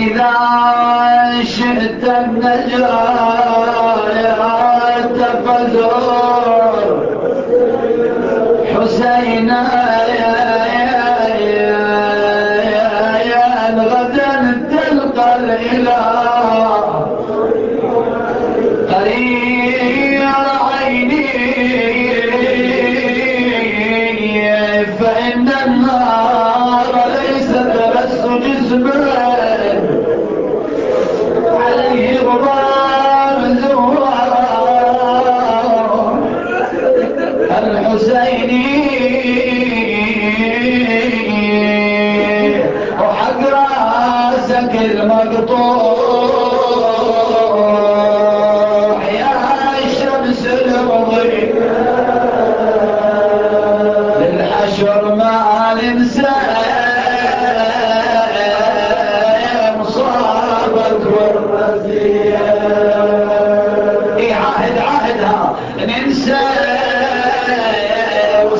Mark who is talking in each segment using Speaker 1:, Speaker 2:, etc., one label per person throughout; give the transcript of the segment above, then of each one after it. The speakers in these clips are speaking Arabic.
Speaker 1: إذا شئت النجاة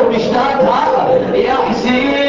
Speaker 1: يوم اشتد يحزين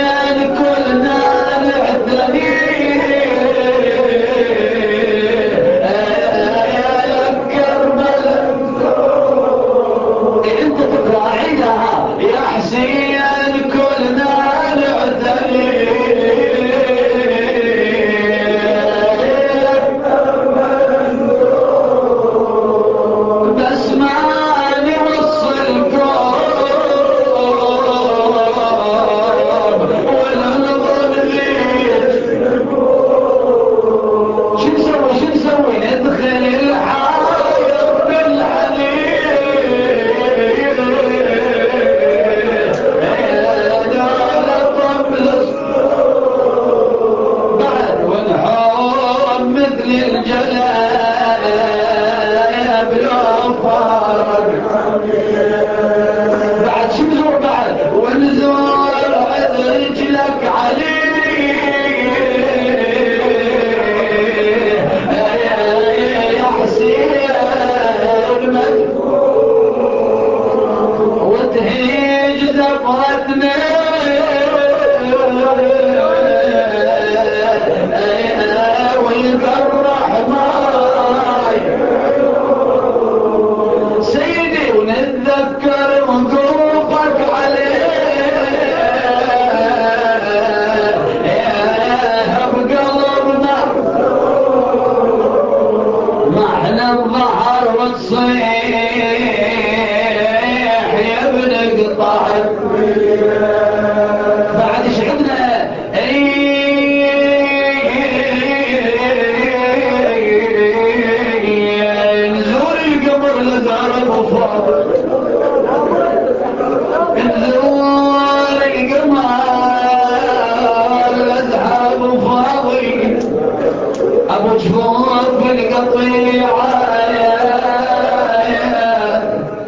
Speaker 1: مجبور بالقطيعة.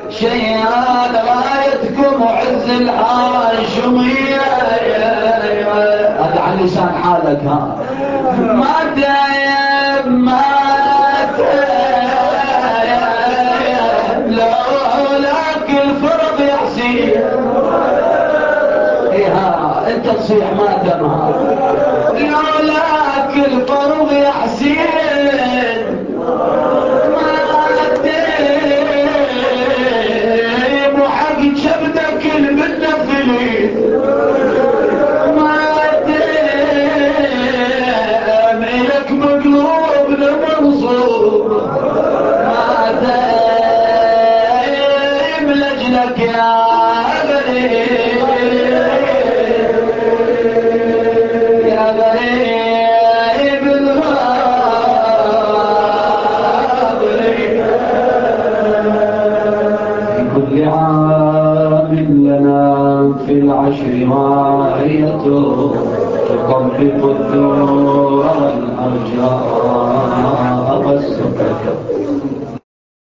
Speaker 1: شيئان رايتكم عز الحاشمية هذا على لسان حالك ها. ما تايب ما تايب لولاك الفرض يحسين ايها انت تصيح ما دمها يا حسين. ما قديم وحق شبدك المنفلين ما قديم إلك مقلوب. العشر ماهيته تطبق الدور والأرجاء والسكك